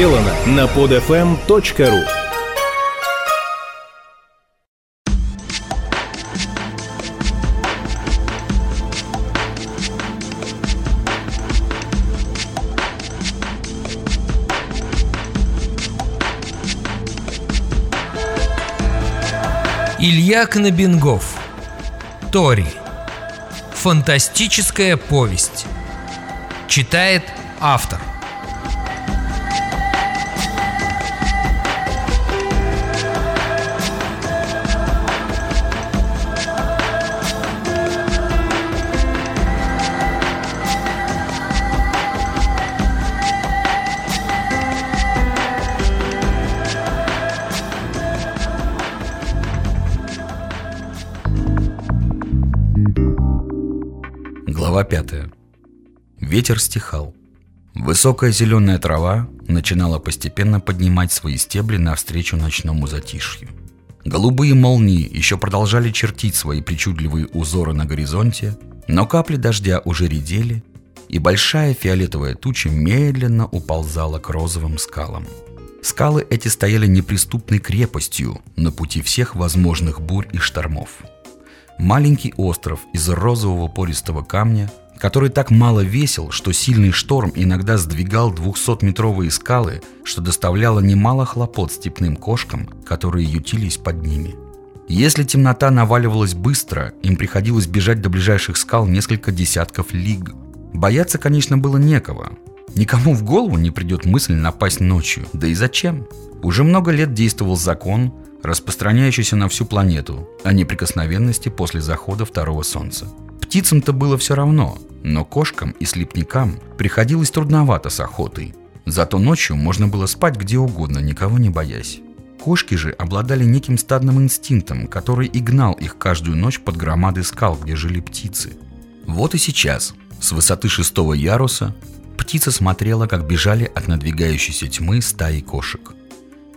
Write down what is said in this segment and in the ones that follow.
сделано на podfm.ru Илья Кнобингов Тори. Фантастическая повесть. Читает автор 5. Ветер стихал. Высокая зеленая трава начинала постепенно поднимать свои стебли навстречу ночному затишью. Голубые молнии еще продолжали чертить свои причудливые узоры на горизонте, но капли дождя уже редели, и большая фиолетовая туча медленно уползала к розовым скалам. Скалы эти стояли неприступной крепостью на пути всех возможных бурь и штормов – Маленький остров из розового пористого камня, который так мало весил, что сильный шторм иногда сдвигал 200-метровые скалы, что доставляло немало хлопот степным кошкам, которые ютились под ними. Если темнота наваливалась быстро, им приходилось бежать до ближайших скал несколько десятков лиг. Бояться, конечно, было некого. Никому в голову не придет мысль напасть ночью. Да и зачем? Уже много лет действовал закон, распространяющийся на всю планету, о неприкосновенности после захода второго солнца. Птицам-то было все равно, но кошкам и слепникам приходилось трудновато с охотой. Зато ночью можно было спать где угодно, никого не боясь. Кошки же обладали неким стадным инстинктом, который и гнал их каждую ночь под громады скал, где жили птицы. Вот и сейчас, с высоты шестого яруса, птица смотрела, как бежали от надвигающейся тьмы стаи кошек –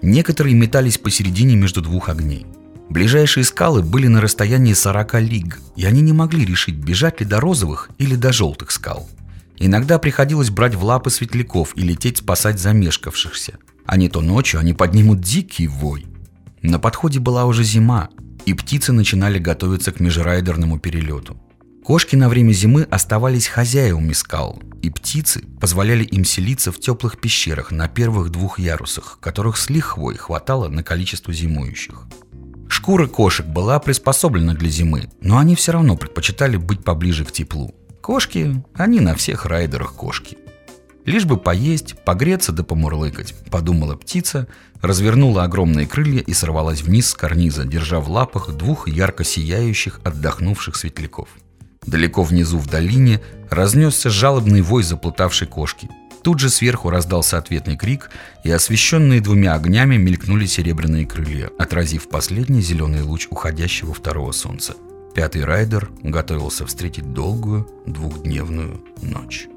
Некоторые метались посередине между двух огней. Ближайшие скалы были на расстоянии 40 лиг, и они не могли решить, бежать ли до розовых или до желтых скал. Иногда приходилось брать в лапы светляков и лететь спасать замешкавшихся. А не то ночью они поднимут дикий вой. На подходе была уже зима, и птицы начинали готовиться к межрайдерному перелету. Кошки на время зимы оставались хозяевами скал, и птицы позволяли им селиться в теплых пещерах на первых двух ярусах, которых с лихвой хватало на количество зимующих. Шкура кошек была приспособлена для зимы, но они все равно предпочитали быть поближе к теплу. Кошки, они на всех райдерах кошки. Лишь бы поесть, погреться да помурлыкать, подумала птица, развернула огромные крылья и сорвалась вниз с карниза, держа в лапах двух ярко сияющих отдохнувших светляков – Далеко внизу в долине разнесся жалобный вой заплутавшей кошки. Тут же сверху раздался ответный крик, и освещенные двумя огнями мелькнули серебряные крылья, отразив последний зеленый луч уходящего второго солнца. Пятый райдер готовился встретить долгую двухдневную ночь.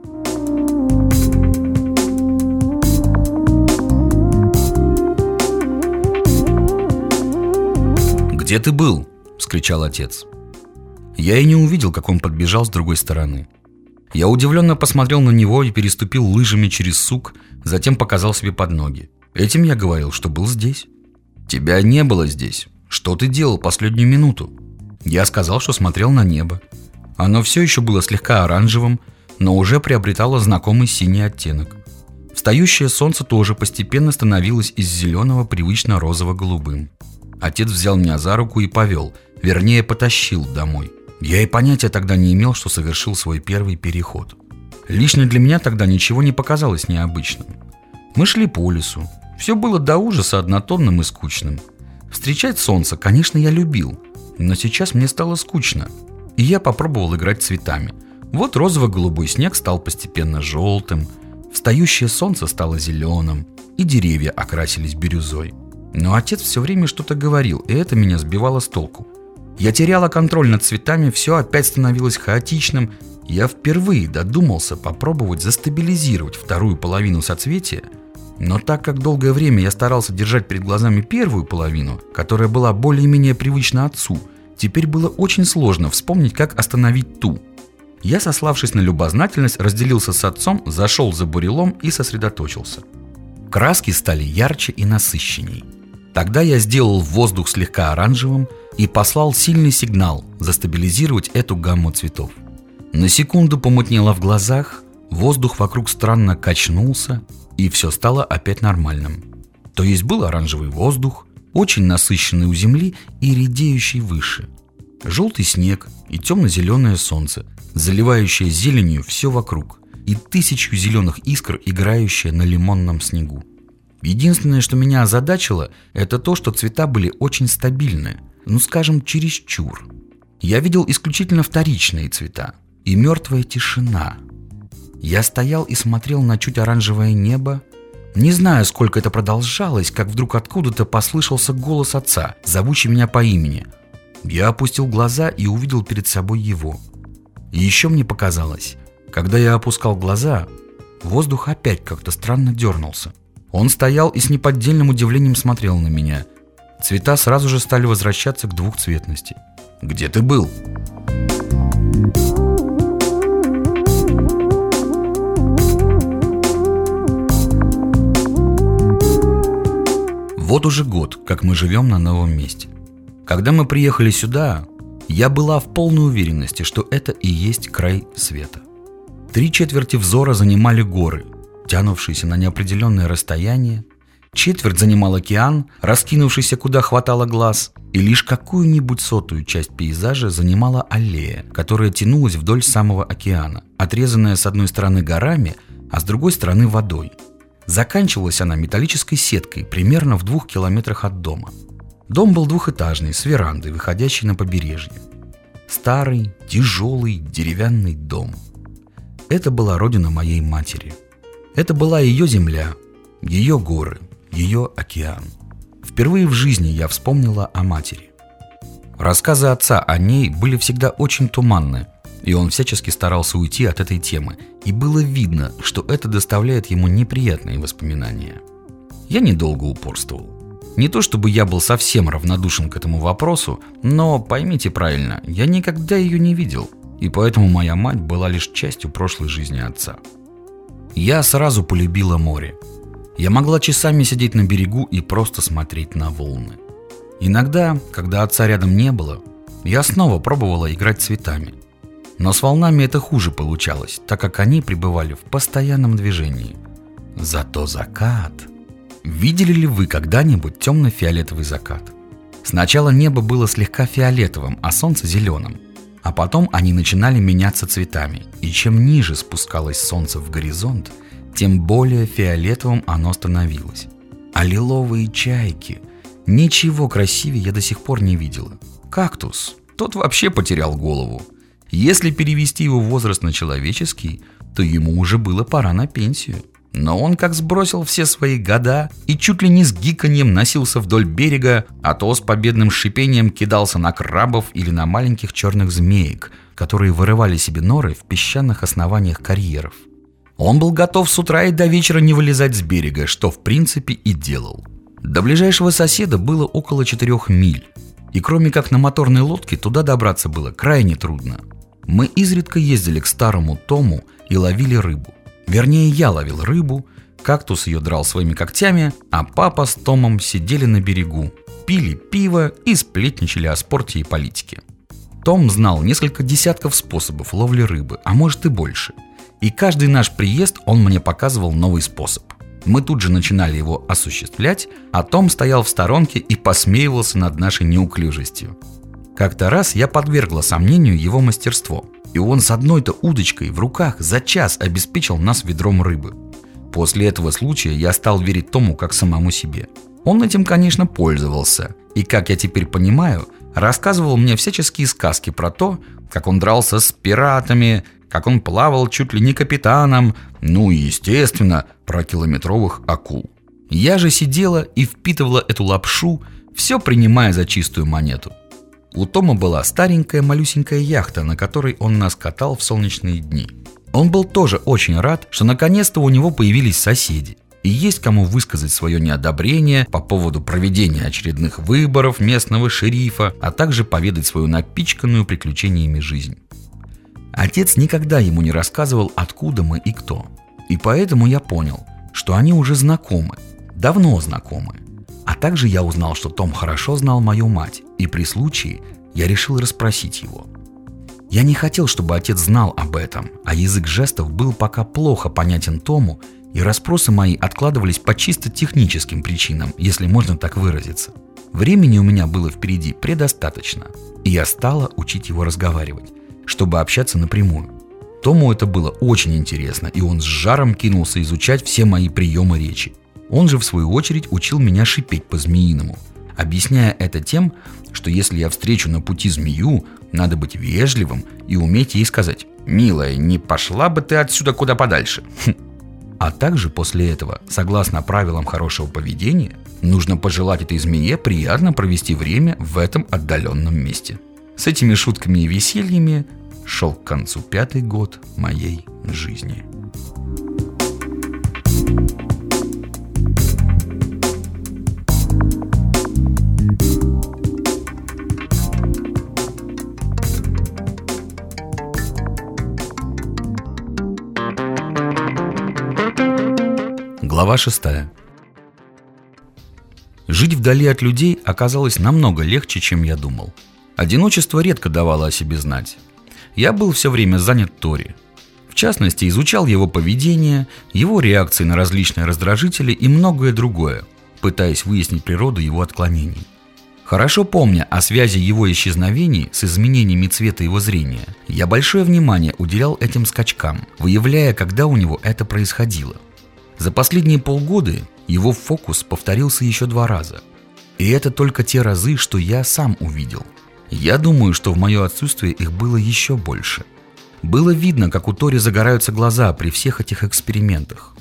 «Где ты был?» – вскричал отец. Я и не увидел, как он подбежал с другой стороны. Я удивленно посмотрел на него и переступил лыжами через сук, затем показал себе под ноги. Этим я говорил, что был здесь. Тебя не было здесь. Что ты делал последнюю минуту? Я сказал, что смотрел на небо. Оно все еще было слегка оранжевым, но уже приобретало знакомый синий оттенок. Встающее солнце тоже постепенно становилось из зеленого привычно розово-голубым. Отец взял меня за руку и повел, вернее потащил домой. Я и понятия тогда не имел, что совершил свой первый переход. Лично для меня тогда ничего не показалось необычным. Мы шли по лесу. Все было до ужаса однотонным и скучным. Встречать солнце, конечно, я любил, но сейчас мне стало скучно. И я попробовал играть цветами. Вот розово-голубой снег стал постепенно желтым, встающее солнце стало зеленым, и деревья окрасились бирюзой. Но отец все время что-то говорил, и это меня сбивало с толку. Я теряла контроль над цветами, все опять становилось хаотичным. Я впервые додумался попробовать застабилизировать вторую половину соцветия, но так как долгое время я старался держать перед глазами первую половину, которая была более-менее привычна отцу, теперь было очень сложно вспомнить, как остановить ту. Я, сославшись на любознательность, разделился с отцом, зашел за бурелом и сосредоточился. Краски стали ярче и насыщенней. Тогда я сделал воздух слегка оранжевым и послал сильный сигнал застабилизировать эту гамму цветов. На секунду помутнело в глазах, воздух вокруг странно качнулся, и все стало опять нормальным. То есть был оранжевый воздух, очень насыщенный у земли и редеющий выше. Желтый снег и темно-зеленое солнце, заливающее зеленью все вокруг, и тысячу зеленых искр, играющие на лимонном снегу. Единственное, что меня озадачило, это то, что цвета были очень стабильны, ну скажем, чересчур. Я видел исключительно вторичные цвета и мертвая тишина. Я стоял и смотрел на чуть оранжевое небо, не знаю, сколько это продолжалось, как вдруг откуда-то послышался голос отца, зовущий меня по имени. Я опустил глаза и увидел перед собой его. И еще мне показалось, когда я опускал глаза, воздух опять как-то странно дернулся. Он стоял и с неподдельным удивлением смотрел на меня. Цвета сразу же стали возвращаться к двухцветности. «Где ты был?» Вот уже год, как мы живем на новом месте. Когда мы приехали сюда, я была в полной уверенности, что это и есть край света. Три четверти взора занимали горы, тянувшиеся на неопределенное расстояние, четверть занимал океан, раскинувшийся куда хватало глаз, и лишь какую-нибудь сотую часть пейзажа занимала аллея, которая тянулась вдоль самого океана, отрезанная с одной стороны горами, а с другой стороны водой – Заканчивалась она металлической сеткой примерно в двух километрах от дома. Дом был двухэтажный, с верандой, выходящей на побережье. Старый, тяжелый, деревянный дом. Это была родина моей матери. Это была ее земля, ее горы, ее океан. Впервые в жизни я вспомнила о матери. Рассказы отца о ней были всегда очень туманны, и он всячески старался уйти от этой темы, и было видно, что это доставляет ему неприятные воспоминания. Я недолго упорствовал. Не то чтобы я был совсем равнодушен к этому вопросу, но поймите правильно, я никогда ее не видел, и поэтому моя мать была лишь частью прошлой жизни отца. Я сразу полюбила море. Я могла часами сидеть на берегу и просто смотреть на волны. Иногда, когда отца рядом не было, я снова пробовала играть цветами – но с волнами это хуже получалось, так как они пребывали в постоянном движении. Зато закат... Видели ли вы когда-нибудь темно-фиолетовый закат? Сначала небо было слегка фиолетовым, а солнце зеленым. А потом они начинали меняться цветами, и чем ниже спускалось солнце в горизонт, тем более фиолетовым оно становилось. А лиловые чайки... Ничего красивее я до сих пор не видела. Кактус, тот вообще потерял голову. Если перевести его возраст на человеческий, то ему уже было пора на пенсию. Но он как сбросил все свои года и чуть ли не с гиканьем носился вдоль берега, а то с победным шипением кидался на крабов или на маленьких черных змеек, которые вырывали себе норы в песчаных основаниях карьеров. Он был готов с утра и до вечера не вылезать с берега, что в принципе и делал. До ближайшего соседа было около четырех миль, и кроме как на моторной лодке туда добраться было крайне трудно – мы изредка ездили к старому Тому и ловили рыбу. Вернее, я ловил рыбу, кактус ее драл своими когтями, а папа с Томом сидели на берегу, пили пиво и сплетничали о спорте и политике. Том знал несколько десятков способов ловли рыбы, а может и больше. И каждый наш приезд он мне показывал новый способ. Мы тут же начинали его осуществлять, а Том стоял в сторонке и посмеивался над нашей неуклюжестью. Как-то раз я подвергла сомнению его мастерство, и он с одной-то удочкой в руках за час обеспечил нас ведром рыбы. После этого случая я стал верить Тому как самому себе. Он этим, конечно, пользовался, и, как я теперь понимаю, рассказывал мне всяческие сказки про то, как он дрался с пиратами, как он плавал чуть ли не капитаном, ну и, естественно, про километровых акул. Я же сидела и впитывала эту лапшу, все принимая за чистую монету – у Тома была старенькая малюсенькая яхта, на которой он нас катал в солнечные дни. Он был тоже очень рад, что наконец-то у него появились соседи. И есть кому высказать свое неодобрение по поводу проведения очередных выборов местного шерифа, а также поведать свою напичканную приключениями жизнь. Отец никогда ему не рассказывал, откуда мы и кто. И поэтому я понял, что они уже знакомы, давно знакомы. А также я узнал, что Том хорошо знал мою мать, и при случае я решил расспросить его. Я не хотел, чтобы отец знал об этом, а язык жестов был пока плохо понятен Тому, и расспросы мои откладывались по чисто техническим причинам, если можно так выразиться. Времени у меня было впереди предостаточно, и я стала учить его разговаривать, чтобы общаться напрямую. Тому это было очень интересно, и он с жаром кинулся изучать все мои приемы речи. Он же, в свою очередь, учил меня шипеть по-змеиному, объясняя это тем, что если я встречу на пути змею, надо быть вежливым и уметь ей сказать «Милая, не пошла бы ты отсюда куда подальше». Хм. А также после этого, согласно правилам хорошего поведения, нужно пожелать этой змее приятно провести время в этом отдаленном месте. С этими шутками и весельями шел к концу пятый год моей жизни. Глава 6. Жить вдали от людей оказалось намного легче, чем я думал. Одиночество редко давало о себе знать. Я был все время занят Тори. В частности, изучал его поведение, его реакции на различные раздражители и многое другое, пытаясь выяснить природу его отклонений. Хорошо помня о связи его исчезновений с изменениями цвета его зрения, я большое внимание уделял этим скачкам, выявляя, когда у него это происходило. За последние полгода его фокус повторился еще два раза. И это только те разы, что я сам увидел. Я думаю, что в мое отсутствие их было еще больше. Было видно, как у Тори загораются глаза при всех этих экспериментах.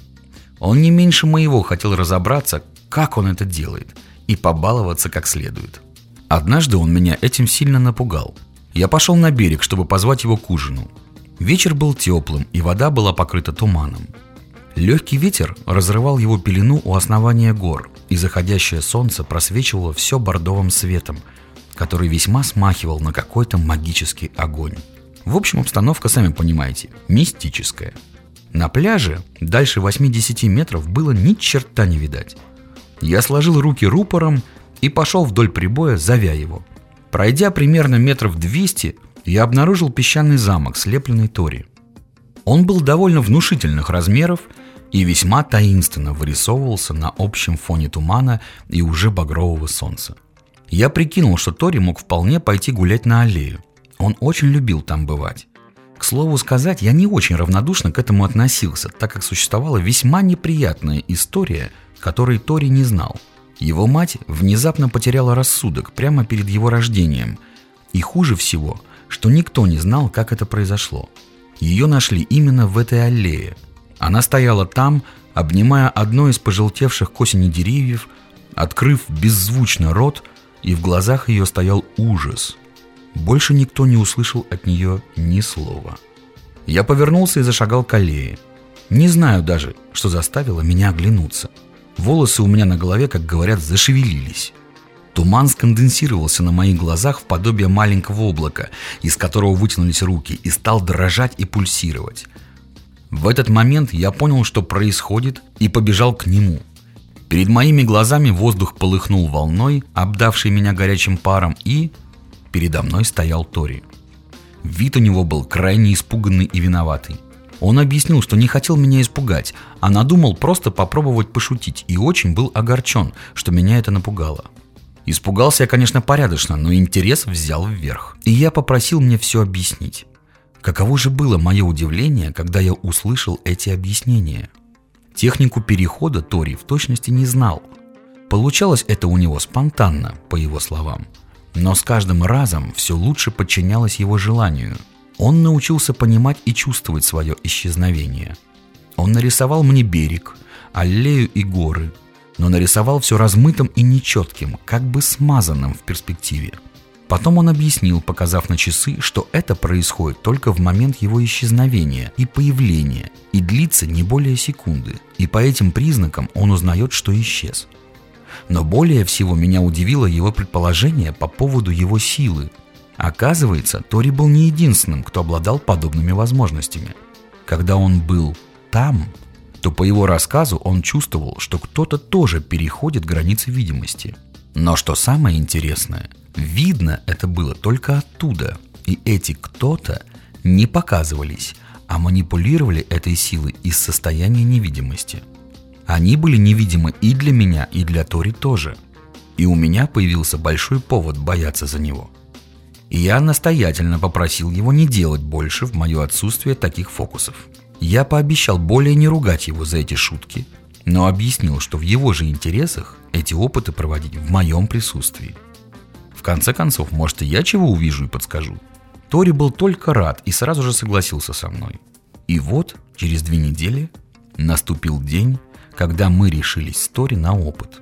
Он не меньше моего хотел разобраться, как он это делает, и побаловаться как следует. Однажды он меня этим сильно напугал. Я пошел на берег, чтобы позвать его к ужину. Вечер был теплым, и вода была покрыта туманом. Легкий ветер разрывал его пелену у основания гор, и заходящее солнце просвечивало все бордовым светом, который весьма смахивал на какой-то магический огонь. В общем, обстановка, сами понимаете, мистическая. На пляже дальше 80 метров было ни черта не видать. Я сложил руки рупором и пошел вдоль прибоя, зовя его. Пройдя примерно метров 200, я обнаружил песчаный замок, слепленный Тори. Он был довольно внушительных размеров и весьма таинственно вырисовывался на общем фоне тумана и уже багрового солнца. Я прикинул, что Тори мог вполне пойти гулять на аллею. Он очень любил там бывать. К слову сказать, я не очень равнодушно к этому относился, так как существовала весьма неприятная история, которой Тори не знал. Его мать внезапно потеряла рассудок прямо перед его рождением. И хуже всего, что никто не знал, как это произошло. Ее нашли именно в этой аллее. Она стояла там, обнимая одно из пожелтевших к осени деревьев, открыв беззвучно рот, и в глазах ее стоял ужас. Больше никто не услышал от нее ни слова. Я повернулся и зашагал к аллее. Не знаю даже, что заставило меня оглянуться. Волосы у меня на голове, как говорят, зашевелились. Туман сконденсировался на моих глазах в подобие маленького облака, из которого вытянулись руки, и стал дрожать и пульсировать. В этот момент я понял, что происходит, и побежал к нему. Перед моими глазами воздух полыхнул волной, обдавшей меня горячим паром, и передо мной стоял Тори. Вид у него был крайне испуганный и виноватый. Он объяснил, что не хотел меня испугать, а надумал просто попробовать пошутить и очень был огорчен, что меня это напугало. Испугался я, конечно, порядочно, но интерес взял вверх. И я попросил мне все объяснить. Каково же было мое удивление, когда я услышал эти объяснения. Технику перехода Тори в точности не знал. Получалось это у него спонтанно, по его словам. Но с каждым разом все лучше подчинялось его желанию. Он научился понимать и чувствовать свое исчезновение. Он нарисовал мне берег, аллею и горы – но нарисовал все размытым и нечетким, как бы смазанным в перспективе. Потом он объяснил, показав на часы, что это происходит только в момент его исчезновения и появления, и длится не более секунды, и по этим признакам он узнает, что исчез. Но более всего меня удивило его предположение по поводу его силы. Оказывается, Тори был не единственным, кто обладал подобными возможностями. Когда он был там, что по его рассказу он чувствовал, что кто-то тоже переходит границы видимости. Но что самое интересное, видно это было только оттуда, и эти кто-то не показывались, а манипулировали этой силой из состояния невидимости. Они были невидимы и для меня, и для Тори тоже. И у меня появился большой повод бояться за него. И я настоятельно попросил его не делать больше в мое отсутствие таких фокусов. Я пообещал более не ругать его за эти шутки, но объяснил, что в его же интересах эти опыты проводить в моем присутствии. В конце концов, может и я чего увижу и подскажу. Тори был только рад и сразу же согласился со мной. И вот, через две недели, наступил день, когда мы решились с Тори на опыт.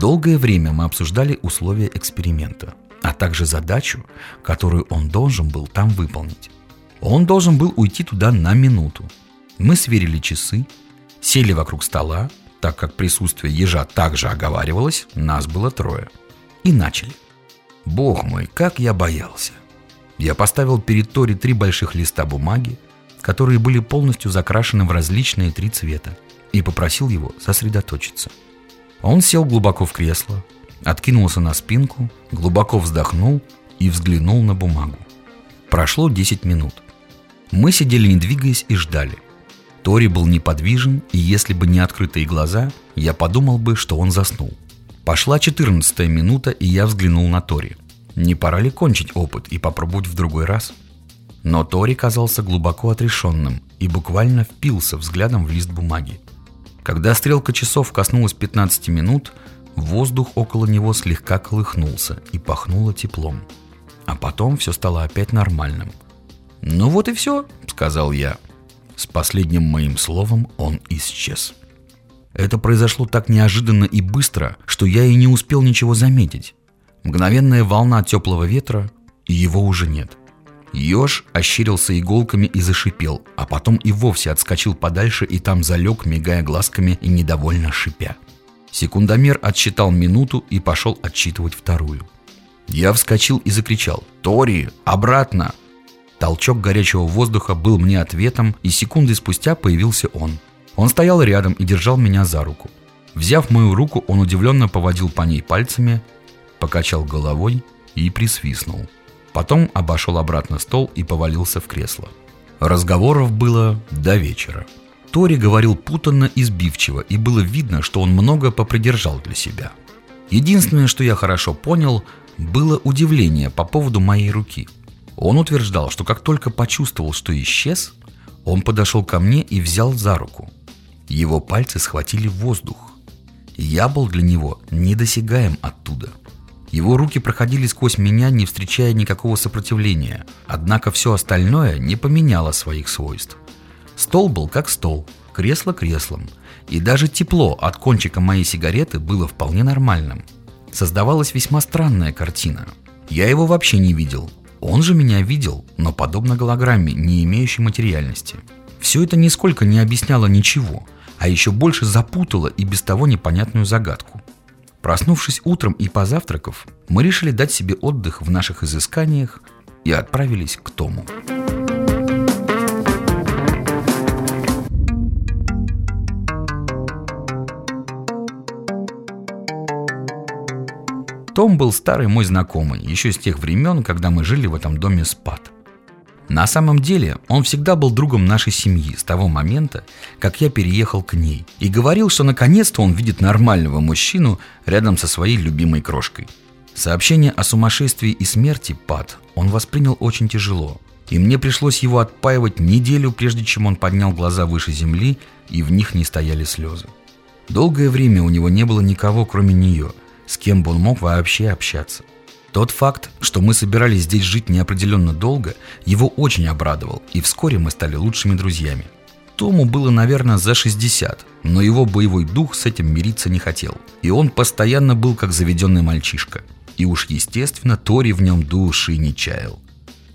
Долгое время мы обсуждали условия эксперимента, а также задачу, которую он должен был там выполнить. Он должен был уйти туда на минуту. Мы сверили часы, сели вокруг стола, так как присутствие ежа также оговаривалось, нас было трое. И начали. Бог мой, как я боялся. Я поставил перед Тори три больших листа бумаги, которые были полностью закрашены в различные три цвета, и попросил его сосредоточиться – он сел глубоко в кресло, откинулся на спинку, глубоко вздохнул и взглянул на бумагу. Прошло 10 минут. Мы сидели не двигаясь и ждали. Тори был неподвижен, и если бы не открытые глаза, я подумал бы, что он заснул. Пошла 14 минута, и я взглянул на Тори. Не пора ли кончить опыт и попробовать в другой раз? Но Тори казался глубоко отрешенным и буквально впился взглядом в лист бумаги. Когда стрелка часов коснулась 15 минут, воздух около него слегка колыхнулся и пахнуло теплом. А потом все стало опять нормальным. «Ну вот и все», — сказал я. С последним моим словом он исчез. Это произошло так неожиданно и быстро, что я и не успел ничего заметить. Мгновенная волна теплого ветра, и его уже нет. Ёж ощерился иголками и зашипел, а потом и вовсе отскочил подальше и там залег, мигая глазками и недовольно шипя. Секундомер отсчитал минуту и пошел отсчитывать вторую. Я вскочил и закричал «Тори, обратно!» Толчок горячего воздуха был мне ответом, и секунды спустя появился он. Он стоял рядом и держал меня за руку. Взяв мою руку, он удивленно поводил по ней пальцами, покачал головой и присвистнул. Потом обошел обратно стол и повалился в кресло. Разговоров было до вечера. Тори говорил путанно и сбивчиво, и было видно, что он много попридержал для себя. Единственное, что я хорошо понял, было удивление по поводу моей руки. Он утверждал, что как только почувствовал, что исчез, он подошел ко мне и взял за руку. Его пальцы схватили воздух. Я был для него недосягаем оттуда. Его руки проходили сквозь меня, не встречая никакого сопротивления. Однако все остальное не поменяло своих свойств. Стол был как стол, кресло креслом. И даже тепло от кончика моей сигареты было вполне нормальным. Создавалась весьма странная картина. Я его вообще не видел. Он же меня видел, но подобно голограмме, не имеющей материальности. Все это нисколько не объясняло ничего, а еще больше запутало и без того непонятную загадку. Проснувшись утром и позавтракав, мы решили дать себе отдых в наших изысканиях и отправились к Тому. Том был старый мой знакомый, еще с тех времен, когда мы жили в этом доме спад. На самом деле он всегда был другом нашей семьи с того момента, как я переехал к ней, и говорил, что наконец-то он видит нормального мужчину рядом со своей любимой крошкой. Сообщение о сумасшествии и смерти Пат он воспринял очень тяжело, и мне пришлось его отпаивать неделю, прежде чем он поднял глаза выше земли, и в них не стояли слезы. Долгое время у него не было никого, кроме нее, с кем бы он мог вообще общаться. Тот факт, что мы собирались здесь жить неопределенно долго, его очень обрадовал, и вскоре мы стали лучшими друзьями. Тому было, наверное, за 60, но его боевой дух с этим мириться не хотел. И он постоянно был как заведенный мальчишка. И уж естественно, Тори в нем души не чаял.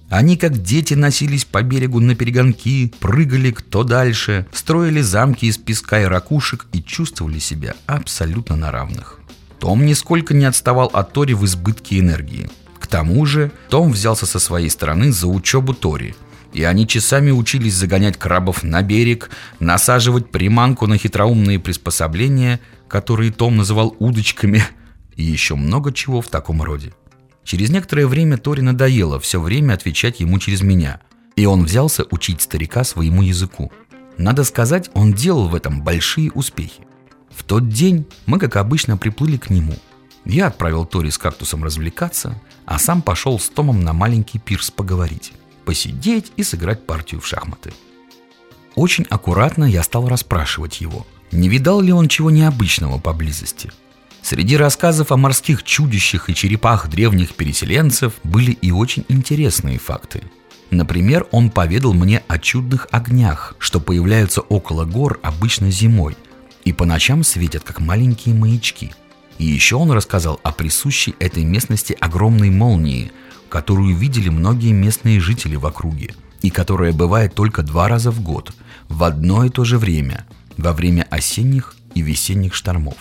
Они как дети носились по берегу на перегонки, прыгали кто дальше, строили замки из песка и ракушек и чувствовали себя абсолютно на равных. Том нисколько не отставал от Тори в избытке энергии. К тому же Том взялся со своей стороны за учебу Тори, и они часами учились загонять крабов на берег, насаживать приманку на хитроумные приспособления, которые Том называл удочками, и еще много чего в таком роде. Через некоторое время Тори надоело все время отвечать ему через меня, и он взялся учить старика своему языку. Надо сказать, он делал в этом большие успехи. В тот день мы, как обычно, приплыли к нему. Я отправил Тори с кактусом развлекаться, а сам пошел с Томом на маленький пирс поговорить, посидеть и сыграть партию в шахматы. Очень аккуратно я стал расспрашивать его, не видал ли он чего необычного поблизости. Среди рассказов о морских чудищах и черепах древних переселенцев были и очень интересные факты. Например, он поведал мне о чудных огнях, что появляются около гор обычно зимой и по ночам светят как маленькие маячки. И еще он рассказал о присущей этой местности огромной молнии, которую видели многие местные жители в округе, и которая бывает только два раза в год, в одно и то же время, во время осенних и весенних штормов.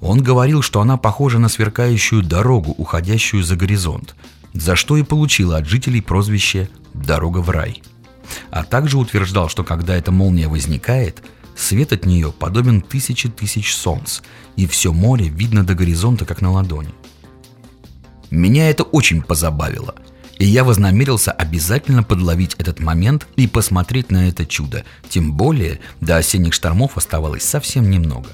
Он говорил, что она похожа на сверкающую дорогу, уходящую за горизонт, за что и получила от жителей прозвище «дорога в рай». А также утверждал, что когда эта молния возникает, свет от нее подобен тысяче тысяч солнц, и все море видно до горизонта, как на ладони. Меня это очень позабавило, и я вознамерился обязательно подловить этот момент и посмотреть на это чудо, тем более до осенних штормов оставалось совсем немного.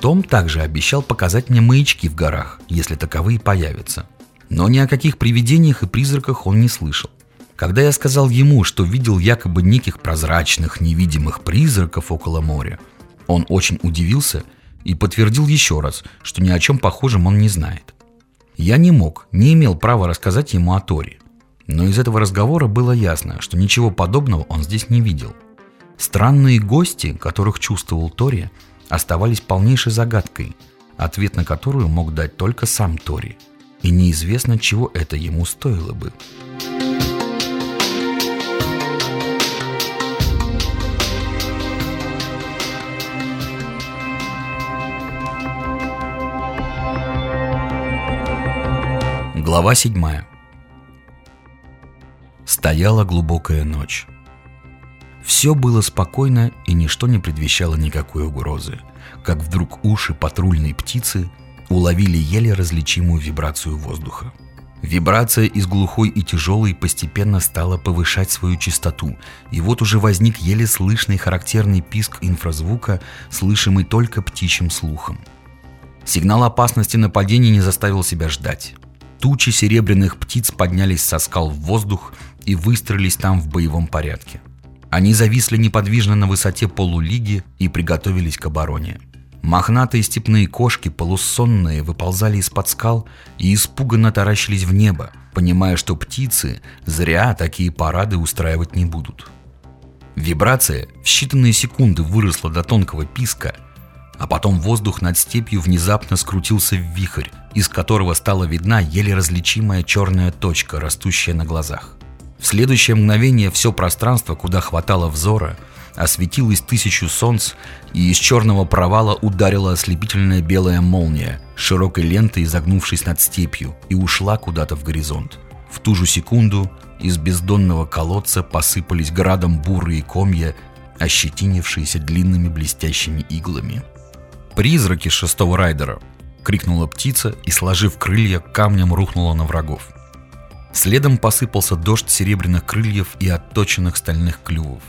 Том также обещал показать мне маячки в горах, если таковые появятся. Но ни о каких привидениях и призраках он не слышал. Когда я сказал ему, что видел якобы неких прозрачных, невидимых призраков около моря, он очень удивился и подтвердил еще раз, что ни о чем похожем он не знает. Я не мог, не имел права рассказать ему о Торе. Но из этого разговора было ясно, что ничего подобного он здесь не видел. Странные гости, которых чувствовал Тори, оставались полнейшей загадкой, ответ на которую мог дать только сам Тори. И неизвестно, чего это ему стоило бы. Глава 7 Стояла глубокая ночь. Все было спокойно и ничто не предвещало никакой угрозы, как вдруг уши патрульной птицы уловили еле различимую вибрацию воздуха. Вибрация из глухой и тяжелой постепенно стала повышать свою частоту, и вот уже возник еле слышный характерный писк инфразвука, слышимый только птичьим слухом. Сигнал опасности нападения не заставил себя ждать. Тучи серебряных птиц поднялись со скал в воздух и выстроились там в боевом порядке. Они зависли неподвижно на высоте полулиги и приготовились к обороне. Мохнатые степные кошки, полусонные, выползали из-под скал и испуганно таращились в небо, понимая, что птицы зря такие парады устраивать не будут. Вибрация в считанные секунды выросла до тонкого писка, а потом воздух над степью внезапно скрутился в вихрь, из которого стала видна еле различимая черная точка, растущая на глазах. В следующее мгновение все пространство, куда хватало взора, осветилось тысячу солнц, и из черного провала ударила ослепительная белая молния, широкой лентой изогнувшись над степью, и ушла куда-то в горизонт. В ту же секунду из бездонного колодца посыпались градом бурые комья, ощетинившиеся длинными блестящими иглами. «Призраки шестого райдера!» — крикнула птица и, сложив крылья, камнем рухнула на врагов. Следом посыпался дождь серебряных крыльев и отточенных стальных клювов.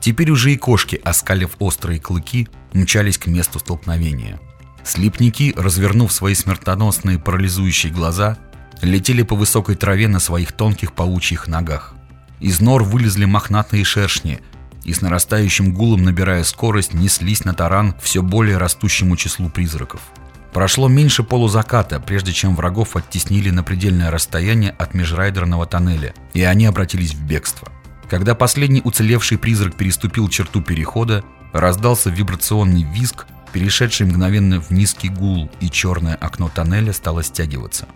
Теперь уже и кошки, оскалив острые клыки, мчались к месту столкновения. Слепники, развернув свои смертоносные парализующие глаза, летели по высокой траве на своих тонких паучьих ногах. Из нор вылезли мохнатые шершни – и с нарастающим гулом, набирая скорость, неслись на таран все более растущему числу призраков. Прошло меньше полузаката, прежде чем врагов оттеснили на предельное расстояние от межрайдерного тоннеля, и они обратились в бегство. Когда последний уцелевший призрак переступил черту перехода, раздался вибрационный визг, перешедший мгновенно в низкий гул, и черное окно тоннеля стало стягиваться.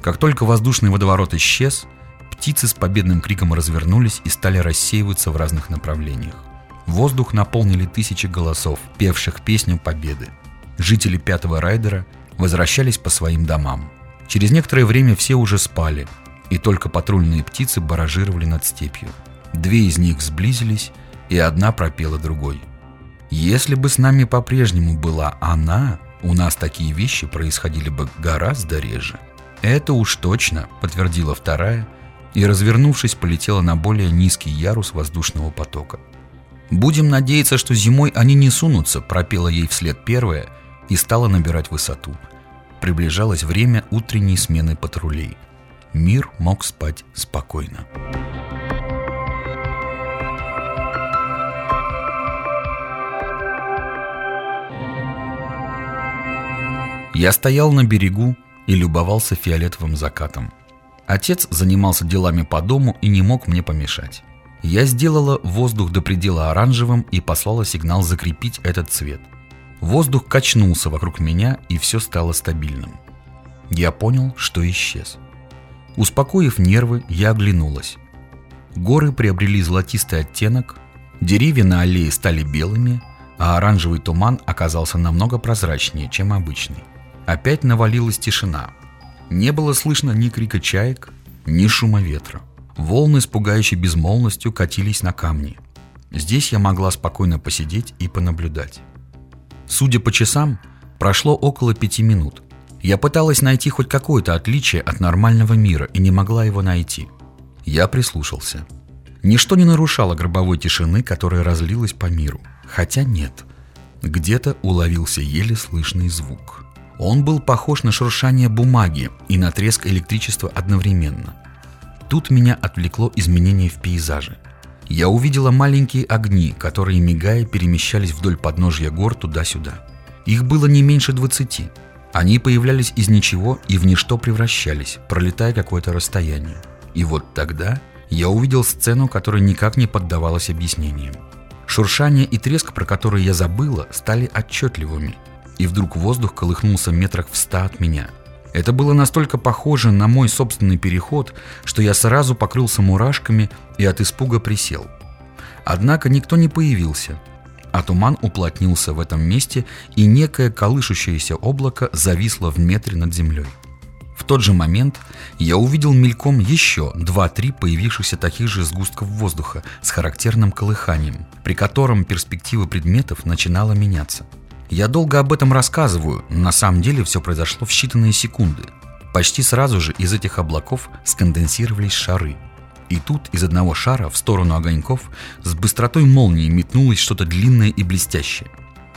Как только воздушный водоворот исчез, Птицы с победным криком развернулись и стали рассеиваться в разных направлениях. Воздух наполнили тысячи голосов, певших песню победы. Жители пятого райдера возвращались по своим домам. Через некоторое время все уже спали, и только патрульные птицы баражировали над степью. Две из них сблизились, и одна пропела другой. Если бы с нами по-прежнему была она, у нас такие вещи происходили бы гораздо реже. Это уж точно, подтвердила вторая, и, развернувшись, полетела на более низкий ярус воздушного потока. «Будем надеяться, что зимой они не сунутся», – пропела ей вслед первая и стала набирать высоту. Приближалось время утренней смены патрулей. Мир мог спать спокойно. Я стоял на берегу и любовался фиолетовым закатом. Отец занимался делами по дому и не мог мне помешать. Я сделала воздух до предела оранжевым и послала сигнал закрепить этот цвет. Воздух качнулся вокруг меня, и все стало стабильным. Я понял, что исчез. Успокоив нервы, я оглянулась. Горы приобрели золотистый оттенок, деревья на аллее стали белыми, а оранжевый туман оказался намного прозрачнее, чем обычный. Опять навалилась тишина. Не было слышно ни крика чаек, ни шума ветра. Волны с пугающей безмолвностью катились на камни. Здесь я могла спокойно посидеть и понаблюдать. Судя по часам, прошло около пяти минут. Я пыталась найти хоть какое-то отличие от нормального мира и не могла его найти. Я прислушался. Ничто не нарушало гробовой тишины, которая разлилась по миру. Хотя нет. Где-то уловился еле слышный звук. Он был похож на шуршание бумаги и на треск электричества одновременно. Тут меня отвлекло изменение в пейзаже. Я увидела маленькие огни, которые, мигая, перемещались вдоль подножья гор туда-сюда. Их было не меньше двадцати. Они появлялись из ничего и в ничто превращались, пролетая какое-то расстояние. И вот тогда я увидел сцену, которая никак не поддавалась объяснениям. Шуршание и треск, про которые я забыла, стали отчетливыми, и вдруг воздух колыхнулся метрах в ста от меня. Это было настолько похоже на мой собственный переход, что я сразу покрылся мурашками и от испуга присел. Однако никто не появился, а туман уплотнился в этом месте, и некое колышущееся облако зависло в метре над землей. В тот же момент я увидел мельком еще два-три появившихся таких же сгустков воздуха с характерным колыханием, при котором перспектива предметов начинала меняться – я долго об этом рассказываю, но на самом деле все произошло в считанные секунды. Почти сразу же из этих облаков сконденсировались шары. И тут из одного шара в сторону огоньков с быстротой молнии метнулось что-то длинное и блестящее.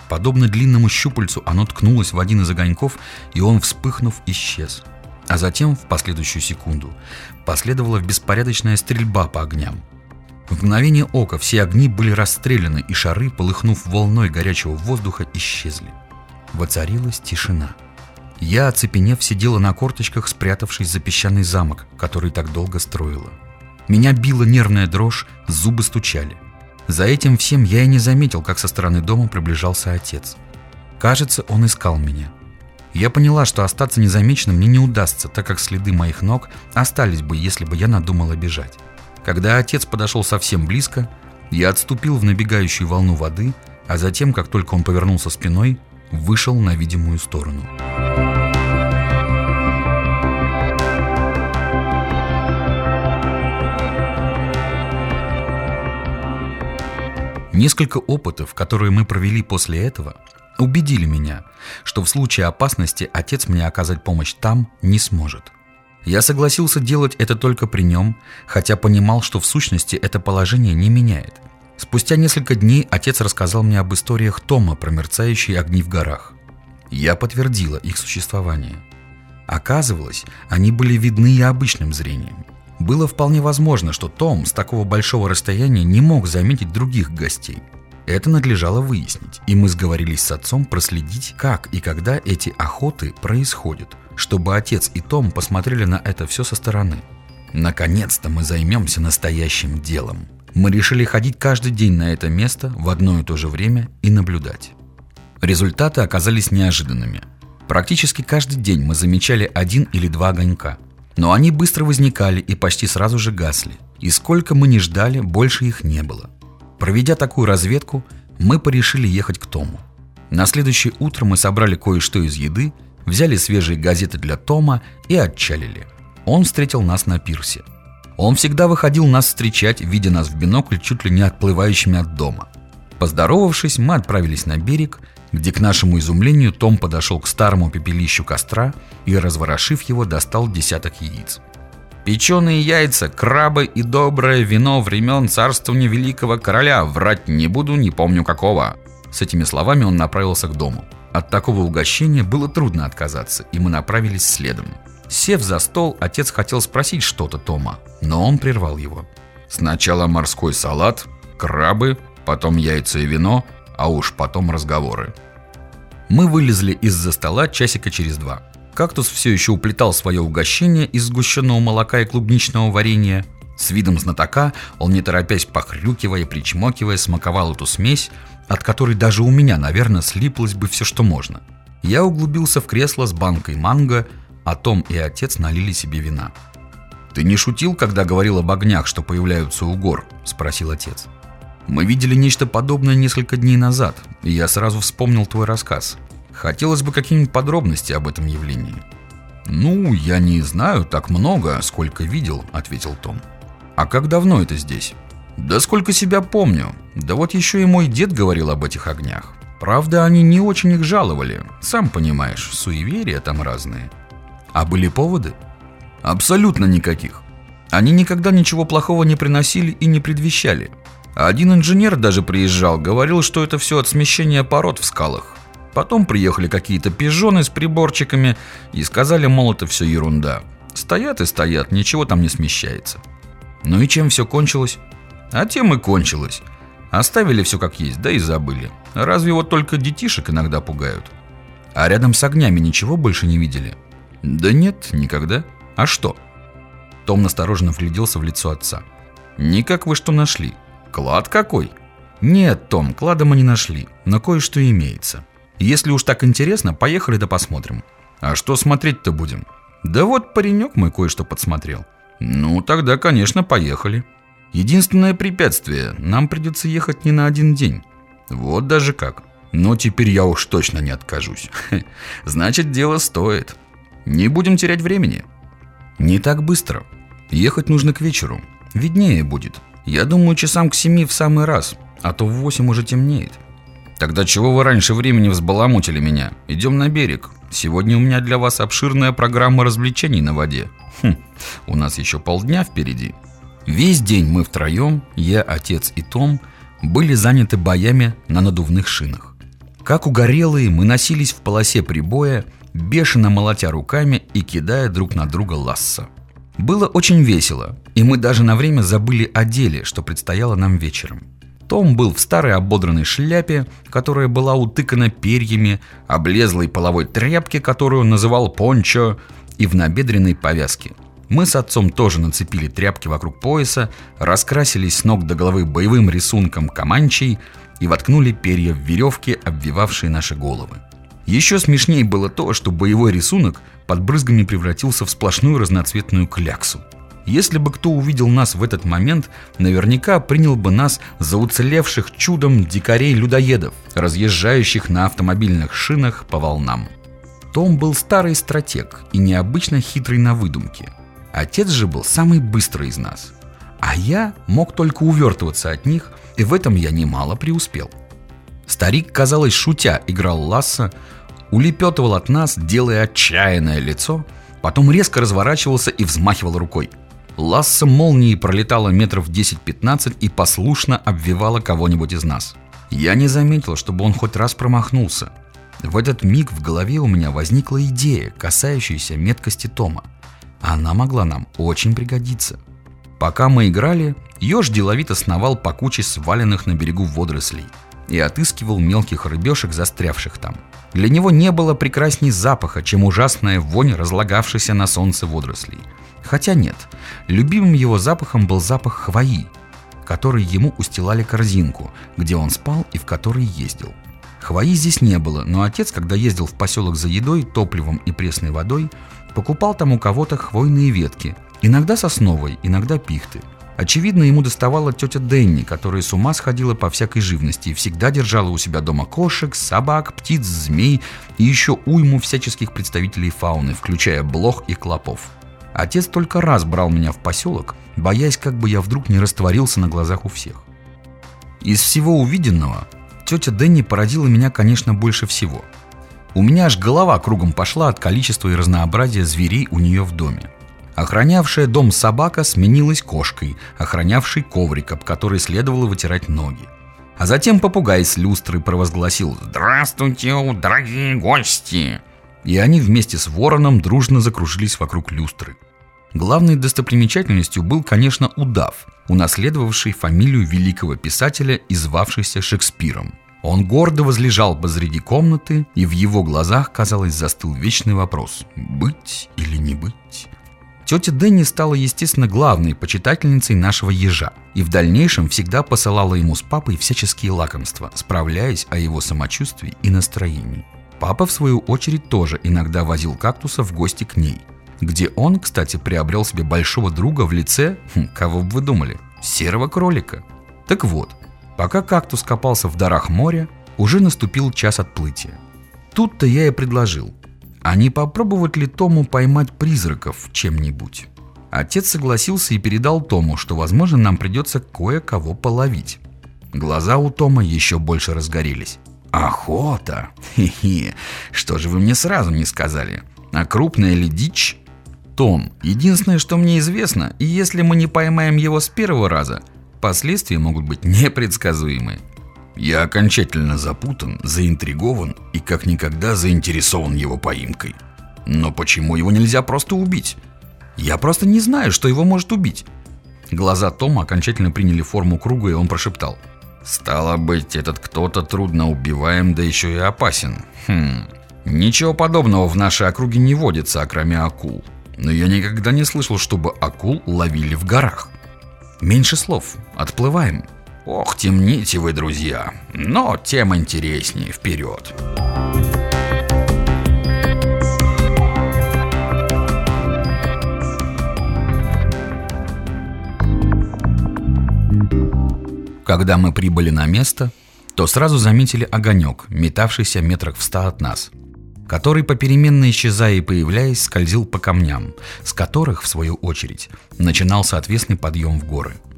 Подобно длинному щупальцу оно ткнулось в один из огоньков, и он, вспыхнув, исчез. А затем, в последующую секунду, последовала беспорядочная стрельба по огням. В мгновение ока все огни были расстреляны, и шары, полыхнув волной горячего воздуха, исчезли. Воцарилась тишина. Я, оцепенев, сидела на корточках, спрятавшись за песчаный замок, который так долго строила. Меня била нервная дрожь, зубы стучали. За этим всем я и не заметил, как со стороны дома приближался отец. Кажется, он искал меня. Я поняла, что остаться незамеченным мне не удастся, так как следы моих ног остались бы, если бы я надумала бежать. Когда отец подошел совсем близко, я отступил в набегающую волну воды, а затем, как только он повернулся спиной, вышел на видимую сторону. Несколько опытов, которые мы провели после этого, убедили меня, что в случае опасности отец мне оказать помощь там не сможет – я согласился делать это только при нем, хотя понимал, что в сущности это положение не меняет. Спустя несколько дней отец рассказал мне об историях Тома про мерцающие огни в горах. Я подтвердила их существование. Оказывалось, они были видны и обычным зрением. Было вполне возможно, что Том с такого большого расстояния не мог заметить других гостей. Это надлежало выяснить, и мы сговорились с отцом проследить, как и когда эти охоты происходят – чтобы отец и Том посмотрели на это все со стороны. Наконец-то мы займемся настоящим делом. Мы решили ходить каждый день на это место в одно и то же время и наблюдать. Результаты оказались неожиданными. Практически каждый день мы замечали один или два огонька. Но они быстро возникали и почти сразу же гасли. И сколько мы ни ждали, больше их не было. Проведя такую разведку, мы порешили ехать к Тому. На следующее утро мы собрали кое-что из еды взяли свежие газеты для Тома и отчалили. Он встретил нас на пирсе. Он всегда выходил нас встречать, видя нас в бинокль чуть ли не отплывающими от дома. Поздоровавшись, мы отправились на берег, где к нашему изумлению Том подошел к старому пепелищу костра и, разворошив его, достал десяток яиц. Печеные яйца, крабы и доброе вино времен царствования великого короля. Врать не буду, не помню какого. С этими словами он направился к дому. От такого угощения было трудно отказаться, и мы направились следом. Сев за стол, отец хотел спросить что-то Тома, но он прервал его. Сначала морской салат, крабы, потом яйца и вино, а уж потом разговоры. Мы вылезли из-за стола часика через два. Кактус все еще уплетал свое угощение из сгущенного молока и клубничного варенья. С видом знатока он, не торопясь похрюкивая причмокивая, смаковал эту смесь, от которой даже у меня, наверное, слиплось бы все, что можно. Я углубился в кресло с банкой манго, а Том и отец налили себе вина. «Ты не шутил, когда говорил об огнях, что появляются у гор?» – спросил отец. «Мы видели нечто подобное несколько дней назад, и я сразу вспомнил твой рассказ. Хотелось бы какие-нибудь подробности об этом явлении». «Ну, я не знаю так много, сколько видел», – ответил Том. «А как давно это здесь?» «Да сколько себя помню. Да вот еще и мой дед говорил об этих огнях. Правда, они не очень их жаловали. Сам понимаешь, суеверия там разные. А были поводы? Абсолютно никаких. Они никогда ничего плохого не приносили и не предвещали. Один инженер даже приезжал, говорил, что это все от смещения пород в скалах. Потом приехали какие-то пижоны с приборчиками и сказали, мол, это все ерунда. Стоят и стоят, ничего там не смещается. Ну и чем все кончилось? А тем и кончилось. Оставили все как есть, да и забыли. Разве вот только детишек иногда пугают? А рядом с огнями ничего больше не видели? Да нет, никогда. А что? Том настороженно вгляделся в лицо отца. Никак вы что нашли? Клад какой? Нет, Том, клада мы не нашли, но кое-что имеется. Если уж так интересно, поехали да посмотрим. А что смотреть-то будем? Да вот паренек мой кое-что подсмотрел. Ну, тогда, конечно, поехали. Единственное препятствие, нам придется ехать не на один день. Вот даже как. Но теперь я уж точно не откажусь. Значит, дело стоит. Не будем терять времени. Не так быстро. Ехать нужно к вечеру. Виднее будет. Я думаю, часам к семи в самый раз, а то в восемь уже темнеет. Тогда чего вы раньше времени взбаламутили меня? Идем на берег. Сегодня у меня для вас обширная программа развлечений на воде. Хм, у нас еще полдня впереди. Весь день мы втроем, я, отец и Том, были заняты боями на надувных шинах. Как угорелые, мы носились в полосе прибоя бешено молотя руками и кидая друг на друга ласса. Было очень весело, и мы даже на время забыли о деле, что предстояло нам вечером. Том был в старой ободранной шляпе, которая была утыкана перьями, облезлой половой тряпке, которую он называл пончо, и в набедренной повязке. Мы с отцом тоже нацепили тряпки вокруг пояса, раскрасились с ног до головы боевым рисунком команчей и воткнули перья в веревки, обвивавшие наши головы. Еще смешнее было то, что боевой рисунок под брызгами превратился в сплошную разноцветную кляксу. Если бы кто увидел нас в этот момент, наверняка принял бы нас за уцелевших чудом дикарей-людоедов, разъезжающих на автомобильных шинах по волнам. Том был старый стратег и необычно хитрый на выдумке. Отец же был самый быстрый из нас. А я мог только увертываться от них, и в этом я немало преуспел. Старик, казалось, шутя, играл ласса, улепетывал от нас, делая отчаянное лицо, потом резко разворачивался и взмахивал рукой. Ласса молнией пролетала метров 10-15 и послушно обвивала кого-нибудь из нас. Я не заметил, чтобы он хоть раз промахнулся. В этот миг в голове у меня возникла идея, касающаяся меткости Тома. Она могла нам очень пригодиться. Пока мы играли, еж деловито сновал по куче сваленных на берегу водорослей и отыскивал мелких рыбешек, застрявших там. Для него не было прекрасней запаха, чем ужасная вонь разлагавшейся на солнце водорослей. Хотя нет, любимым его запахом был запах хвои, который ему устилали корзинку, где он спал и в которой ездил. Хвои здесь не было, но отец, когда ездил в поселок за едой, топливом и пресной водой, покупал там у кого-то хвойные ветки, иногда сосновой, иногда пихты. Очевидно, ему доставала тетя Дэнни, которая с ума сходила по всякой живности и всегда держала у себя дома кошек, собак, птиц, змей и еще уйму всяческих представителей фауны, включая блох и клопов. Отец только раз брал меня в поселок, боясь, как бы я вдруг не растворился на глазах у всех. Из всего увиденного тетя Дэнни породила меня, конечно, больше всего. У меня аж голова кругом пошла от количества и разнообразия зверей у нее в доме. Охранявшая дом собака сменилась кошкой, охранявшей коврик, об который следовало вытирать ноги. А затем попугай с люстрой провозгласил «Здравствуйте, дорогие гости!» И они вместе с вороном дружно закружились вокруг люстры. Главной достопримечательностью был, конечно, удав, унаследовавший фамилию великого писателя и звавшийся Шекспиром. Он гордо возлежал посреди комнаты, и в его глазах, казалось, застыл вечный вопрос «быть или не быть?». Тетя Дэнни стала, естественно, главной почитательницей нашего ежа и в дальнейшем всегда посылала ему с папой всяческие лакомства, справляясь о его самочувствии и настроении. Папа, в свою очередь, тоже иногда возил кактуса в гости к ней, где он, кстати, приобрел себе большого друга в лице, хм, кого бы вы думали, серого кролика. Так вот, пока кактус копался в дарах моря, уже наступил час отплытия. Тут-то я и предложил, а не попробовать ли Тому поймать призраков чем-нибудь? Отец согласился и передал Тому, что, возможно, нам придется кое-кого половить. Глаза у Тома еще больше разгорелись. «Охота! Хе-хе! Что же вы мне сразу не сказали? А крупная ли дичь?» «Том, единственное, что мне известно, и если мы не поймаем его с первого раза, последствия могут быть непредсказуемы. Я окончательно запутан, заинтригован и как никогда заинтересован его поимкой. Но почему его нельзя просто убить? Я просто не знаю, что его может убить. Глаза Тома окончательно приняли форму круга, и он прошептал. «Стало быть, этот кто-то трудно убиваем, да еще и опасен. Хм, ничего подобного в нашей округе не водится, кроме акул. Но я никогда не слышал, чтобы акул ловили в горах. Меньше слов, отплываем». Ох, темните вы, друзья, но тем интереснее вперед. Когда мы прибыли на место, то сразу заметили огонек, метавшийся метрах в ста от нас, который, попеременно исчезая и появляясь, скользил по камням, с которых, в свою очередь, начинался отвесный подъем в горы –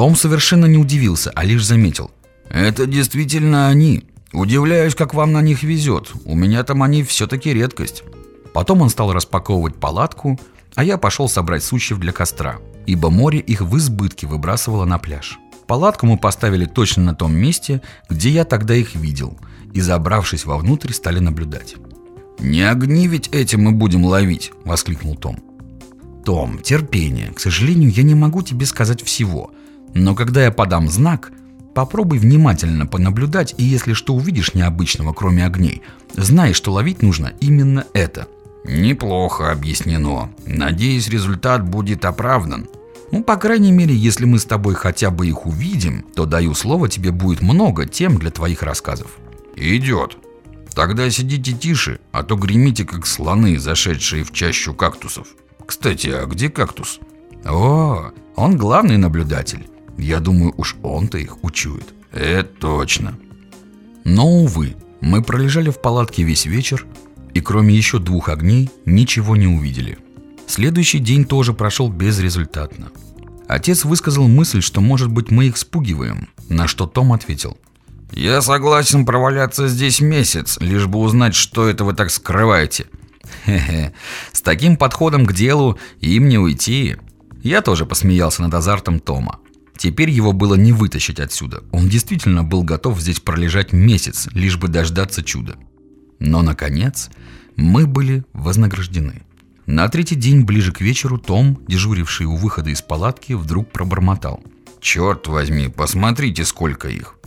том совершенно не удивился, а лишь заметил. «Это действительно они. Удивляюсь, как вам на них везет. У меня там они все-таки редкость». Потом он стал распаковывать палатку, а я пошел собрать сучьев для костра, ибо море их в избытке выбрасывало на пляж. Палатку мы поставили точно на том месте, где я тогда их видел, и, забравшись вовнутрь, стали наблюдать. «Не огни ведь этим мы будем ловить!» – воскликнул Том. «Том, терпение. К сожалению, я не могу тебе сказать всего. Но когда я подам знак, попробуй внимательно понаблюдать, и если что увидишь необычного, кроме огней, знай, что ловить нужно именно это. Неплохо объяснено. Надеюсь, результат будет оправдан. Ну, по крайней мере, если мы с тобой хотя бы их увидим, то, даю слово, тебе будет много тем для твоих рассказов. Идет. Тогда сидите тише, а то гремите, как слоны, зашедшие в чащу кактусов. Кстати, а где кактус? О, он главный наблюдатель. Я думаю, уж он-то их учует. Это точно. Но, увы, мы пролежали в палатке весь вечер, и кроме еще двух огней ничего не увидели. Следующий день тоже прошел безрезультатно. Отец высказал мысль, что, может быть, мы их спугиваем, на что Том ответил. «Я согласен проваляться здесь месяц, лишь бы узнать, что это вы так скрываете». Хе-хе, с таким подходом к делу им не уйти. Я тоже посмеялся над азартом Тома. Теперь его было не вытащить отсюда. Он действительно был готов здесь пролежать месяц, лишь бы дождаться чуда. Но, наконец, мы были вознаграждены. На третий день, ближе к вечеру, Том, дежуривший у выхода из палатки, вдруг пробормотал. «Черт возьми, посмотрите, сколько их!»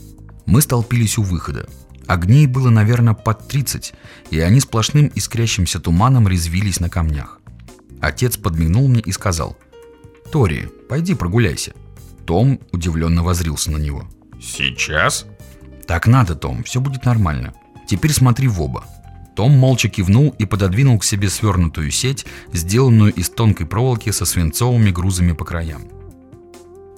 Мы столпились у выхода. Огней было, наверное, под 30, и они сплошным искрящимся туманом резвились на камнях. Отец подмигнул мне и сказал, «Тори, пойди прогуляйся». Том удивленно возрился на него. «Сейчас?» «Так надо, Том, все будет нормально. Теперь смотри в оба». Том молча кивнул и пододвинул к себе свернутую сеть, сделанную из тонкой проволоки со свинцовыми грузами по краям.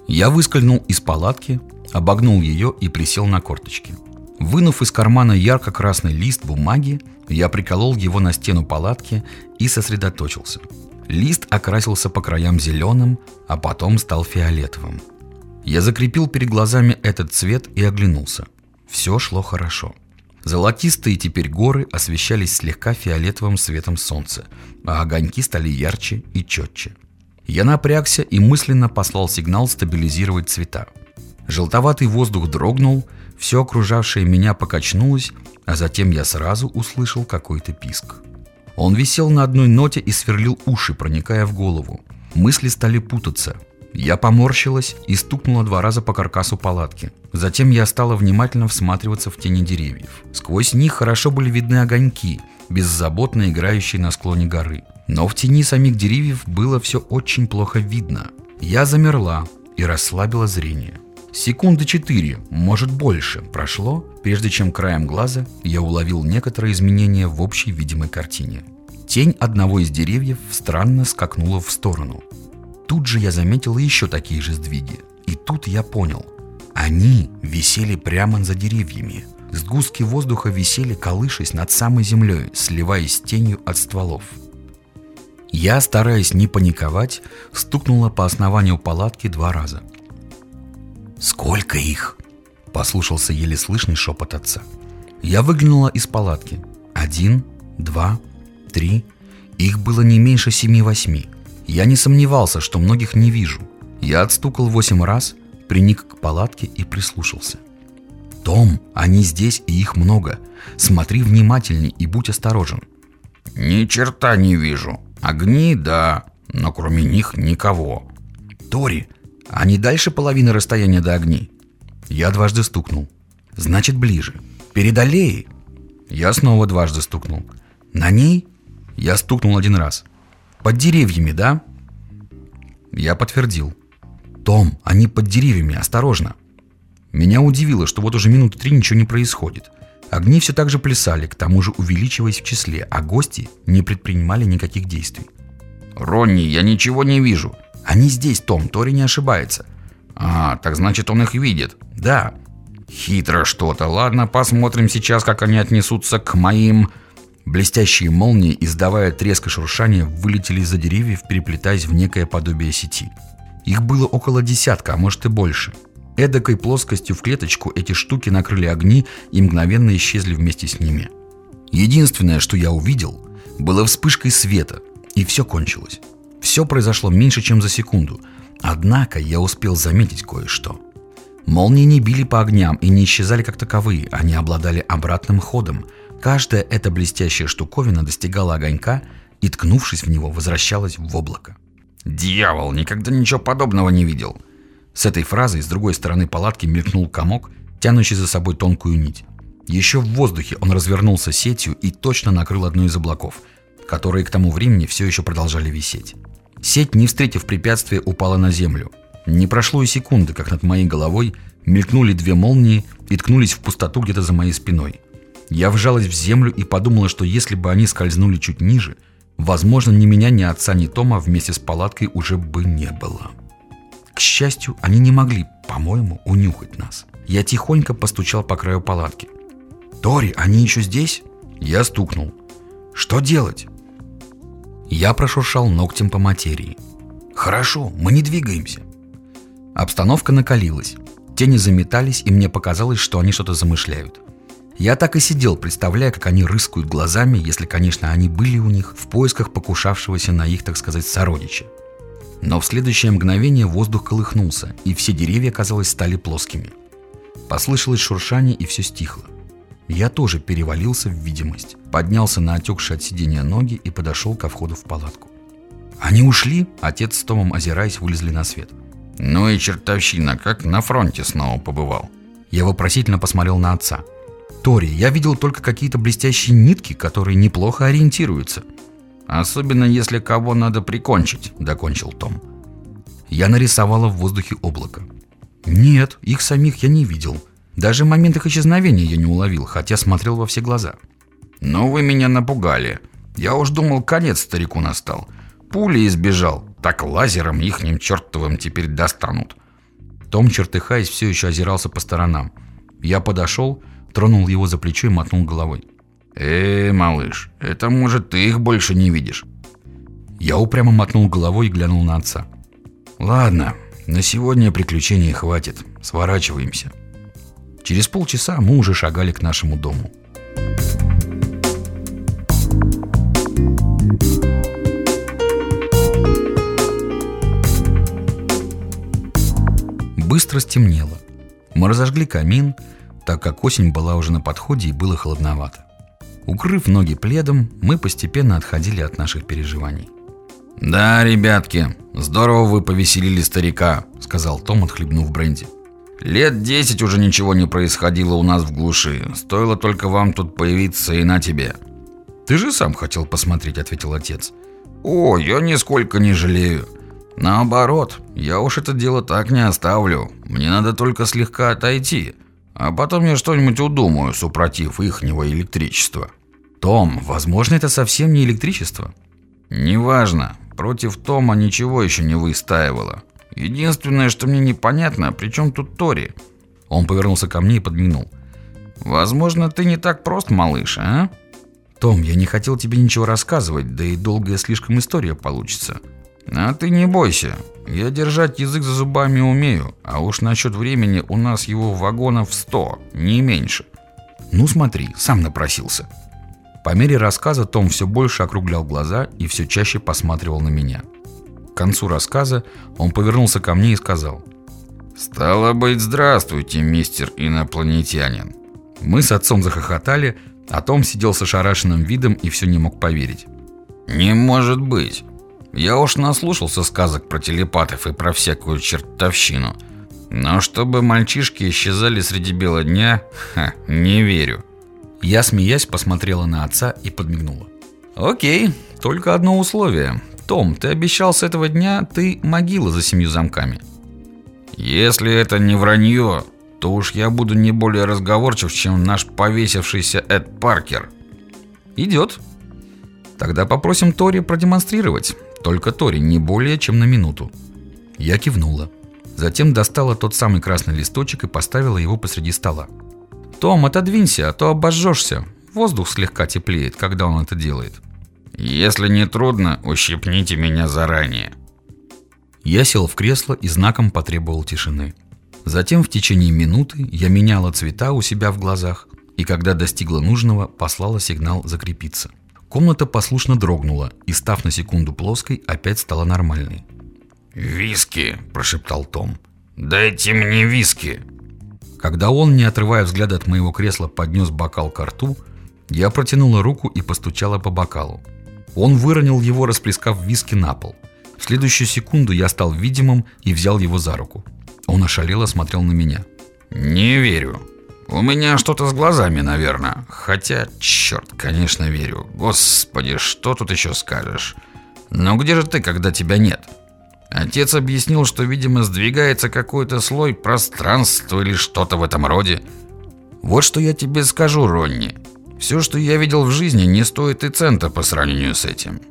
Я выскользнул из палатки, обогнул ее и присел на корточки. Вынув из кармана ярко-красный лист бумаги, я приколол его на стену палатки и сосредоточился. Лист окрасился по краям зеленым, а потом стал фиолетовым. Я закрепил перед глазами этот цвет и оглянулся. Все шло хорошо. Золотистые теперь горы освещались слегка фиолетовым светом солнца, а огоньки стали ярче и четче. Я напрягся и мысленно послал сигнал стабилизировать цвета. Желтоватый воздух дрогнул, все окружавшее меня покачнулось, а затем я сразу услышал какой-то писк. Он висел на одной ноте и сверлил уши, проникая в голову. Мысли стали путаться. Я поморщилась и стукнула два раза по каркасу палатки. Затем я стала внимательно всматриваться в тени деревьев. Сквозь них хорошо были видны огоньки, беззаботно играющие на склоне горы. Но в тени самих деревьев было все очень плохо видно. Я замерла и расслабила зрение. Секунды четыре, может больше, прошло, прежде чем краем глаза я уловил некоторые изменения в общей видимой картине. Тень одного из деревьев странно скакнула в сторону. Тут же я заметил еще такие же сдвиги. И тут я понял. Они висели прямо за деревьями. Сгустки воздуха висели, колышась над самой землей, сливаясь с тенью от стволов. Я, стараясь не паниковать, стукнула по основанию палатки два раза – «Сколько их?» – послушался еле слышный шепот отца. Я выглянула из палатки. Один, два, три. Их было не меньше семи-восьми. Я не сомневался, что многих не вижу. Я отстукал восемь раз, приник к палатке и прислушался. «Том, они здесь и их много. Смотри внимательней и будь осторожен». «Ни черта не вижу. Огни, да, но кроме них никого». «Тори, а не дальше половины расстояния до огней. Я дважды стукнул. Значит, ближе. Перед аллеей. Я снова дважды стукнул. На ней? Я стукнул один раз. Под деревьями, да? Я подтвердил. Том, они под деревьями, осторожно. Меня удивило, что вот уже минуты три ничего не происходит. Огни все так же плясали, к тому же увеличиваясь в числе, а гости не предпринимали никаких действий. «Ронни, я ничего не вижу. Они здесь, Том, Тори не ошибается. А, так значит он их видит. Да. Хитро что-то. Ладно, посмотрим сейчас, как они отнесутся к моим... Блестящие молнии, издавая треск и шуршание, вылетели из-за деревьев, переплетаясь в некое подобие сети. Их было около десятка, а может и больше. Эдакой плоскостью в клеточку эти штуки накрыли огни и мгновенно исчезли вместе с ними. Единственное, что я увидел, было вспышкой света, и все кончилось. Все произошло меньше, чем за секунду. Однако я успел заметить кое-что. Молнии не били по огням и не исчезали как таковые, они обладали обратным ходом. Каждая эта блестящая штуковина достигала огонька и, ткнувшись в него, возвращалась в облако. «Дьявол, никогда ничего подобного не видел!» С этой фразой с другой стороны палатки мелькнул комок, тянущий за собой тонкую нить. Еще в воздухе он развернулся сетью и точно накрыл одно из облаков, которые к тому времени все еще продолжали висеть. Сеть, не встретив препятствия, упала на землю. Не прошло и секунды, как над моей головой мелькнули две молнии и ткнулись в пустоту где-то за моей спиной. Я вжалась в землю и подумала, что если бы они скользнули чуть ниже, возможно, ни меня, ни отца, ни Тома вместе с палаткой уже бы не было. К счастью, они не могли, по-моему, унюхать нас. Я тихонько постучал по краю палатки. «Тори, они еще здесь?» Я стукнул. «Что делать?» Я прошуршал ногтем по материи. «Хорошо, мы не двигаемся». Обстановка накалилась. Тени заметались, и мне показалось, что они что-то замышляют. Я так и сидел, представляя, как они рыскают глазами, если, конечно, они были у них, в поисках покушавшегося на их, так сказать, сородича. Но в следующее мгновение воздух колыхнулся, и все деревья, казалось, стали плоскими. Послышалось шуршание, и все стихло. Я тоже перевалился в видимость, поднялся на отекшие от сидения ноги и подошел ко входу в палатку. Они ушли, отец с Томом, озираясь, вылезли на свет. Ну и чертовщина, как на фронте снова побывал. Я вопросительно посмотрел на отца. Тори, я видел только какие-то блестящие нитки, которые неплохо ориентируются. Особенно если кого надо прикончить, докончил Том. Я нарисовала в воздухе облако. Нет, их самих я не видел. Даже момент их исчезновения я не уловил, хотя смотрел во все глаза. «Но вы меня напугали. Я уж думал, конец старику настал. Пули избежал, так лазером ихним чертовым теперь достанут. Том, чертыхаясь, все еще озирался по сторонам. Я подошел, тронул его за плечо и мотнул головой. «Эй, малыш, это может ты их больше не видишь?» Я упрямо мотнул головой и глянул на отца. «Ладно, на сегодня приключений хватит. Сворачиваемся». Через полчаса мы уже шагали к нашему дому. Быстро стемнело. Мы разожгли камин, так как осень была уже на подходе и было холодновато. Укрыв ноги пледом, мы постепенно отходили от наших переживаний. «Да, ребятки, здорово вы повеселили старика», — сказал Том, отхлебнув бренди. «Лет десять уже ничего не происходило у нас в глуши. Стоило только вам тут появиться и на тебе». «Ты же сам хотел посмотреть», — ответил отец. «О, я нисколько не жалею. Наоборот, я уж это дело так не оставлю. Мне надо только слегка отойти, а потом я что-нибудь удумаю, супротив ихнего электричества». «Том, возможно, это совсем не электричество?» «Неважно. Против Тома ничего еще не выстаивало. Единственное, что мне непонятно, при чем тут Тори?» Он повернулся ко мне и подмигнул. «Возможно, ты не так прост, малыш, а?» «Том, я не хотел тебе ничего рассказывать, да и долгая слишком история получится». «А ты не бойся. Я держать язык за зубами умею, а уж насчет времени у нас его вагонов сто, не меньше». «Ну смотри, сам напросился». По мере рассказа Том все больше округлял глаза и все чаще посматривал на меня. К концу рассказа он повернулся ко мне и сказал. «Стало быть, здравствуйте, мистер инопланетянин». Мы с отцом захохотали, а Том сидел с ошарашенным видом и все не мог поверить. «Не может быть. Я уж наслушался сказок про телепатов и про всякую чертовщину. Но чтобы мальчишки исчезали среди бела дня, ха, не верю». Я, смеясь, посмотрела на отца и подмигнула. «Окей, только одно условие. Том, ты обещал с этого дня, ты могила за семью замками». «Если это не вранье, то уж я буду не более разговорчив, чем наш повесившийся Эд Паркер». «Идет. Тогда попросим Тори продемонстрировать. Только Тори, не более чем на минуту». Я кивнула. Затем достала тот самый красный листочек и поставила его посреди стола. «Том, отодвинься, а то обожжешься. Воздух слегка теплеет, когда он это делает». «Если не трудно, ущипните меня заранее». Я сел в кресло и знаком потребовал тишины. Затем в течение минуты я меняла цвета у себя в глазах, и когда достигла нужного, послала сигнал закрепиться. Комната послушно дрогнула и, став на секунду плоской, опять стала нормальной. «Виски!» – прошептал Том. «Дайте мне виски!» Когда он, не отрывая взгляда от моего кресла, поднес бокал к рту, я протянула руку и постучала по бокалу. Он выронил его, расплескав виски на пол. В следующую секунду я стал видимым и взял его за руку. Он ошалело смотрел на меня. «Не верю. У меня что-то с глазами, наверное. Хотя, черт, конечно, верю. Господи, что тут еще скажешь? Но где же ты, когда тебя нет?» Отец объяснил, что, видимо, сдвигается какой-то слой пространства или что-то в этом роде. Вот что я тебе скажу, Ронни. Все, что я видел в жизни, не стоит и цента по сравнению с этим.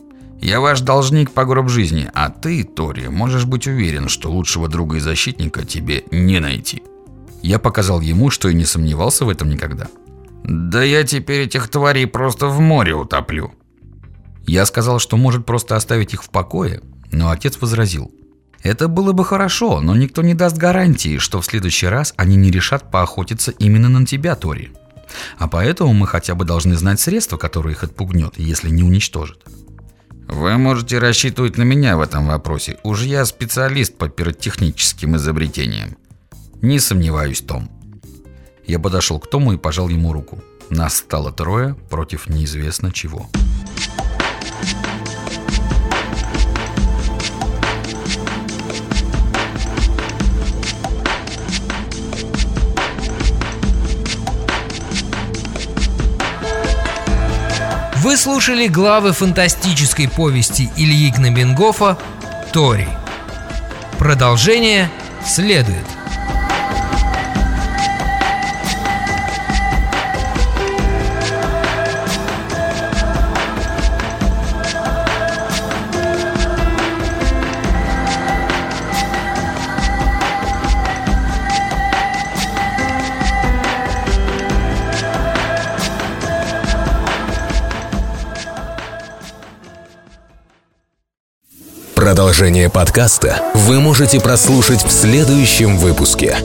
Я ваш должник по гроб жизни, а ты, Тори, можешь быть уверен, что лучшего друга и защитника тебе не найти. Я показал ему, что и не сомневался в этом никогда. Да я теперь этих тварей просто в море утоплю. Я сказал, что может просто оставить их в покое, но отец возразил. Это было бы хорошо, но никто не даст гарантии, что в следующий раз они не решат поохотиться именно на тебя, Тори. А поэтому мы хотя бы должны знать средства, которые их отпугнет, если не уничтожит. Вы можете рассчитывать на меня в этом вопросе. Уж я специалист по пиротехническим изобретениям. Не сомневаюсь, Том. Я подошел к Тому и пожал ему руку. Нас стало трое против неизвестно чего. Вы слушали главы фантастической повести Ильи Гнабенгофа «Тори». Продолжение следует. Приложение подкаста вы можете прослушать в следующем выпуске.